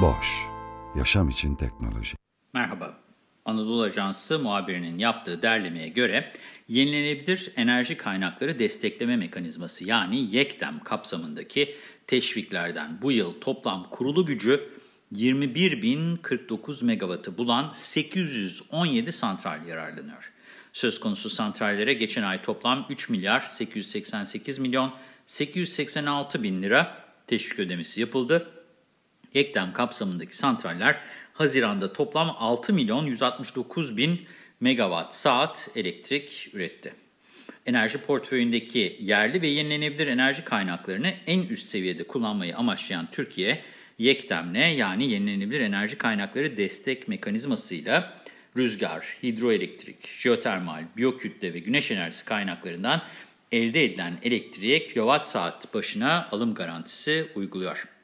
Boş, yaşam için teknoloji. Merhaba. Anadolu Ajansı muhabirinin yaptığı derlemeye göre yenilenebilir enerji kaynakları destekleme mekanizması yani YEKDEM kapsamındaki teşviklerden bu yıl toplam kurulu gücü 21.049 megawattı bulan 817 santral yararlanıyor. Söz konusu santrallere geçen ay toplam 3 milyar 888 milyon 886 bin lira teşvik ödemesi yapıldı. YEKDEM kapsamındaki santraller Haziran'da toplam 6 milyon 169 bin megawatt saat elektrik üretti. Enerji portföyündeki yerli ve yenilenebilir enerji kaynaklarını en üst seviyede kullanmayı amaçlayan Türkiye, YEKDEM'le yani yenilenebilir enerji kaynakları destek mekanizmasıyla rüzgar, hidroelektrik, jeotermal, biyokütle ve güneş enerjisi kaynaklarından elde edilen elektriğe kilowatt saat başına alım garantisi uyguluyor.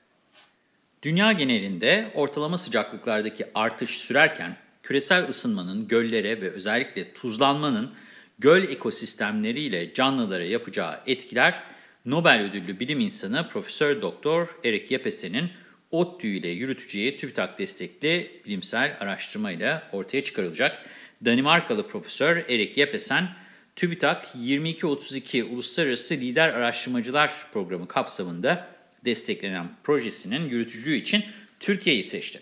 Dünya genelinde ortalama sıcaklıklardaki artış sürerken küresel ısınmanın göllere ve özellikle tuzlanmanın göl ekosistemleriyle canlılara yapacağı etkiler Nobel ödüllü bilim insanı Profesör Doktor Erik Yepesen'in ODTÜ ile yürüteceği TÜBİTAK destekli bilimsel araştırmayla ortaya çıkarılacak. Danimarkalı Profesör Erik Yepesen, TÜBİTAK 2232 Uluslararası Lider Araştırmacılar Programı kapsamında desteklenen projesinin yürütücüğü için Türkiye'yi seçti.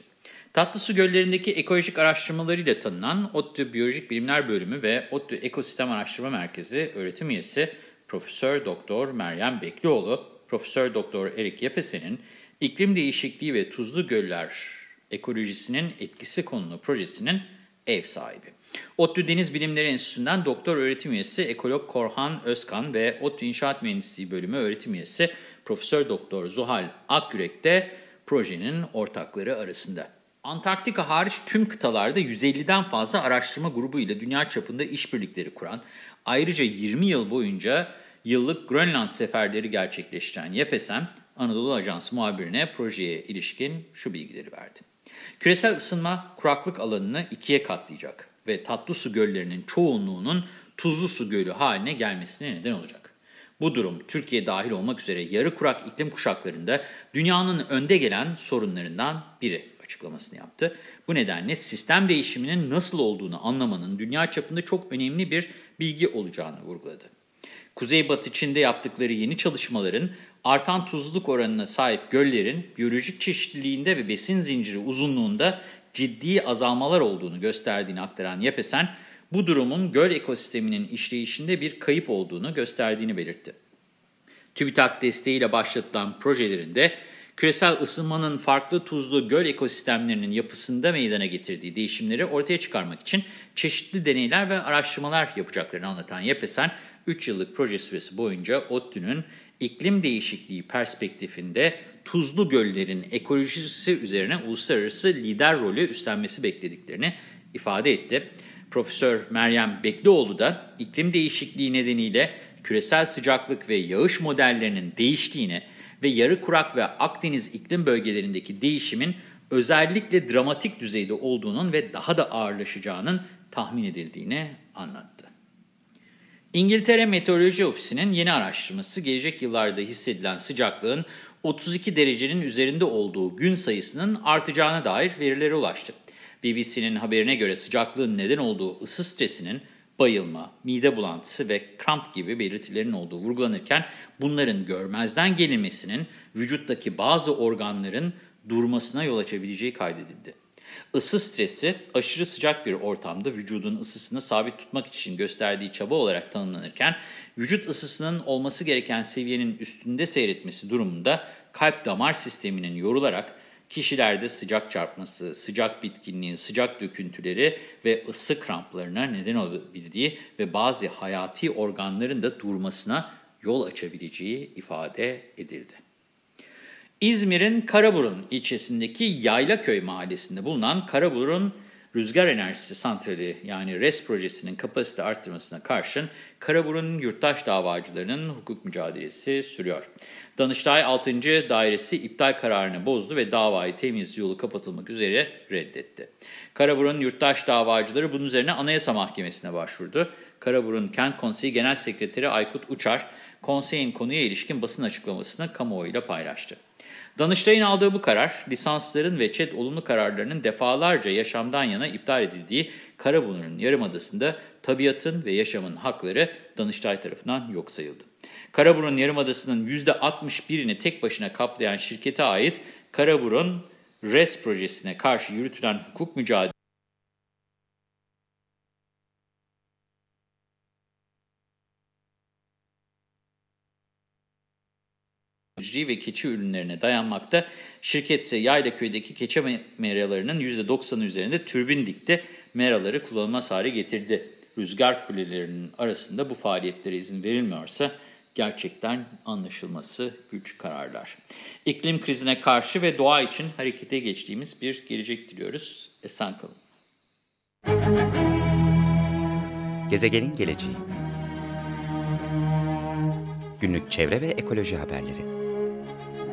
Tatlısu göllerindeki ekolojik araştırmalarıyla tanınan ODTÜ Biyolojik Bilimler Bölümü ve ODTÜ Ekosistem Araştırma Merkezi öğretim üyesi Profesör Doktor Meryem Beklioğlu, Profesör Doktor Erik Yepesen'in iklim değişikliği ve tuzlu göller ekolojisinin etkisi konulu projesinin ev sahibi. ODTÜ Deniz Bilimleri Enstitüsü'nden doktor öğretim üyesi ekolog Korhan Özkan ve ODTÜ İnşaat Mühendisliği Bölümü öğretim üyesi Profesör Doktor Zuhal Akgürek de projenin ortakları arasında. Antarktika hariç tüm kıtalarda 150'den fazla araştırma grubu ile dünya çapında işbirlikleri kuran, ayrıca 20 yıl boyunca yıllık Grönland seferleri gerçekleştiren YEPESEM, Anadolu Ajansı muhabirine projeye ilişkin şu bilgileri verdi. Küresel ısınma kuraklık alanını ikiye katlayacak ve tatlı su göllerinin çoğunluğunun tuzlu su gölü haline gelmesine neden olacak. Bu durum Türkiye dahil olmak üzere yarı kurak iklim kuşaklarında dünyanın önde gelen sorunlarından biri açıklamasını yaptı. Bu nedenle sistem değişiminin nasıl olduğunu anlamanın dünya çapında çok önemli bir bilgi olacağını vurguladı. Kuzeybatı Çin'de yaptıkları yeni çalışmaların artan tuzluluk oranına sahip göllerin biyolojik çeşitliliğinde ve besin zinciri uzunluğunda ciddi azalmalar olduğunu gösterdiğini aktaran Yepesen, bu durumun göl ekosisteminin işleyişinde bir kayıp olduğunu gösterdiğini belirtti. TÜBİTAK desteğiyle başlatılan projelerinde küresel ısınmanın farklı tuzlu göl ekosistemlerinin yapısında meydana getirdiği değişimleri ortaya çıkarmak için çeşitli deneyler ve araştırmalar yapacaklarını anlatan Yepesen, 3 yıllık proje süresi boyunca ODTÜ'nün iklim değişikliği perspektifinde tuzlu göllerin ekolojisi üzerine uluslararası lider rolü üstlenmesi beklediklerini ifade etti. Profesör Meryem Beklioğlu da iklim değişikliği nedeniyle küresel sıcaklık ve yağış modellerinin değiştiğini ve yarı kurak ve Akdeniz iklim bölgelerindeki değişimin özellikle dramatik düzeyde olduğunun ve daha da ağırlaşacağının tahmin edildiğini anlattı. İngiltere Meteoroloji Ofisi'nin yeni araştırması gelecek yıllarda hissedilen sıcaklığın 32 derecenin üzerinde olduğu gün sayısının artacağına dair verilere ulaştı. BBC'nin haberine göre sıcaklığın neden olduğu ısı stresinin bayılma, mide bulantısı ve kramp gibi belirtilerin olduğu vurgulanırken bunların görmezden gelinmesinin vücuttaki bazı organların durmasına yol açabileceği kaydedildi. Isı stresi aşırı sıcak bir ortamda vücudun ısısını sabit tutmak için gösterdiği çaba olarak tanımlanırken vücut ısısının olması gereken seviyenin üstünde seyretmesi durumunda kalp damar sisteminin yorularak kişilerde sıcak çarpması, sıcak bitkinliği, sıcak döküntüleri ve ısı kramplarına neden olabildiği ve bazı hayati organların da durmasına yol açabileceği ifade edildi. İzmir'in Karaburun ilçesindeki Yaylaköy mahallesinde bulunan Karaburun Rüzgar Enerjisi Santrali yani RES projesinin kapasite arttırmasına karşın Karaburun yurttaş davacılarının hukuk mücadelesi sürüyor. Danıştay 6. Dairesi iptal kararını bozdu ve davayı temiz yolu kapatılmak üzere reddetti. Karaburun yurttaş davacıları bunun üzerine Anayasa Mahkemesi'ne başvurdu. Karaburun Kent Konseyi Genel Sekreteri Aykut Uçar, konseyin konuya ilişkin basın açıklamasını kamuoyuyla paylaştı. Danıştay'ın aldığı bu karar, lisansların ve ÇED olumlu kararlarının defalarca yaşamdan yana iptal edildiği Karaburun Yarımadası'nda tabiatın ve yaşamın hakları Danıştay tarafından yok sayıldı. Karaburun Yarımadası'nın %61'ini tek başına kaplayan şirkete ait Karaburun RES projesine karşı yürütülen hukuk mücadelesi ve keçi ürünlerine dayanmakta. Şirket ise Yaylaköy'deki keçe meralarının %90'ı üzerinde türbin dikti. Meraları kullanılmaz hale getirdi. Rüzgar kulelerinin arasında bu faaliyetlere izin verilmiyorsa gerçekten anlaşılması güç kararlar. İklim krizine karşı ve doğa için harekete geçtiğimiz bir gelecek diliyoruz. Esen kalın. Gezegenin geleceği Günlük çevre ve ekoloji haberleri